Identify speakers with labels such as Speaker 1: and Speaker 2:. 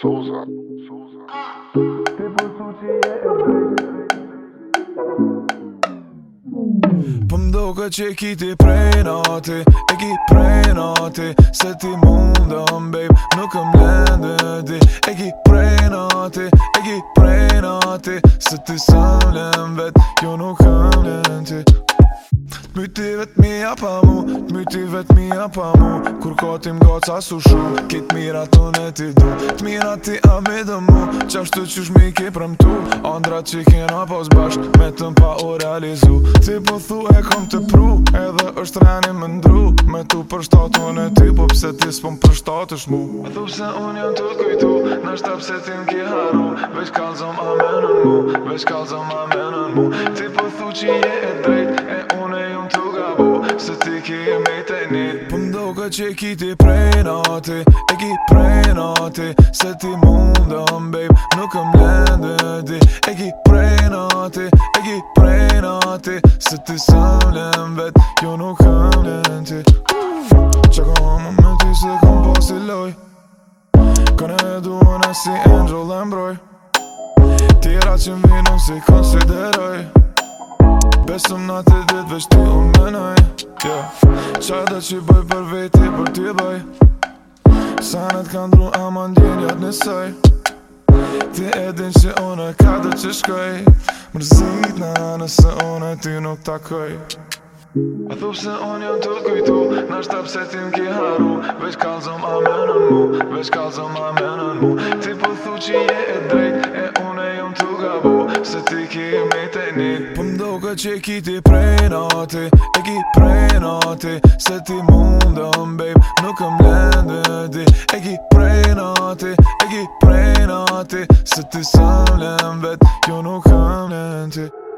Speaker 1: Souza Souza Tipo suçi e Po mdo ka që ki ti prej nati E ki prej Se ti mundëm, babe Nuk më lëndë di E ki prej nati E ki prej Se ti sëm lëm vet Jo nuk më lëndë ti Myti vet mija pa mu Myti vet mija pa mu Kur ka ti mgoca su shumë Kit mira të ne ti du Të mira ti a me dhe mu Qashtu qysh mi ki prëmtu Andra që kena pos Me të mpa u realizu Ti po thu e kom të pru Edhe është rani më ndru Me tu për shtatu e ti Po pse ti s'pon për shtatë shmu Me thu pse unë janë të kujtu Në shtap se ti m'ki haru Veç kalzëm a menën mu Veç kalzëm a menën mu Ti po thu që je e drejt E unë ki po e me të një Po mdo ka që ki ti prej nati E ki prej Se ti mundan, babe Nuk këm lende di E ki prej nati E ki prej nati Se ti sëm lem vet Jo nuk këm lende ti Qa ka më më ti se këm pasiloj Ka në edu në si Andrew Lembroj Tira që më vinë si konsideroj Besëm në të ditë veç ti më nëjë yeah. Qaj dhe që bëj për veti për ti bëj Sa në të kanë dru ama në ljenjat Ti e din që une ka dhe që shkoj Mërzit në anë une ti nuk takoj A thup se unë janë të kujtu Në shtap se tim ki haru Veç kalzëm a menën mu Veç kalzëm a menën mu Ti po thu që je e drejt E une jëm të gabu Se ti ki e me të një Për po më duke që ki ti prej E ki prej nati Se ti mundëm, babe Nuk këm lëndë E ki prej E ki prej nati Se ti sëm lëm vet Jo nuk këm lëndë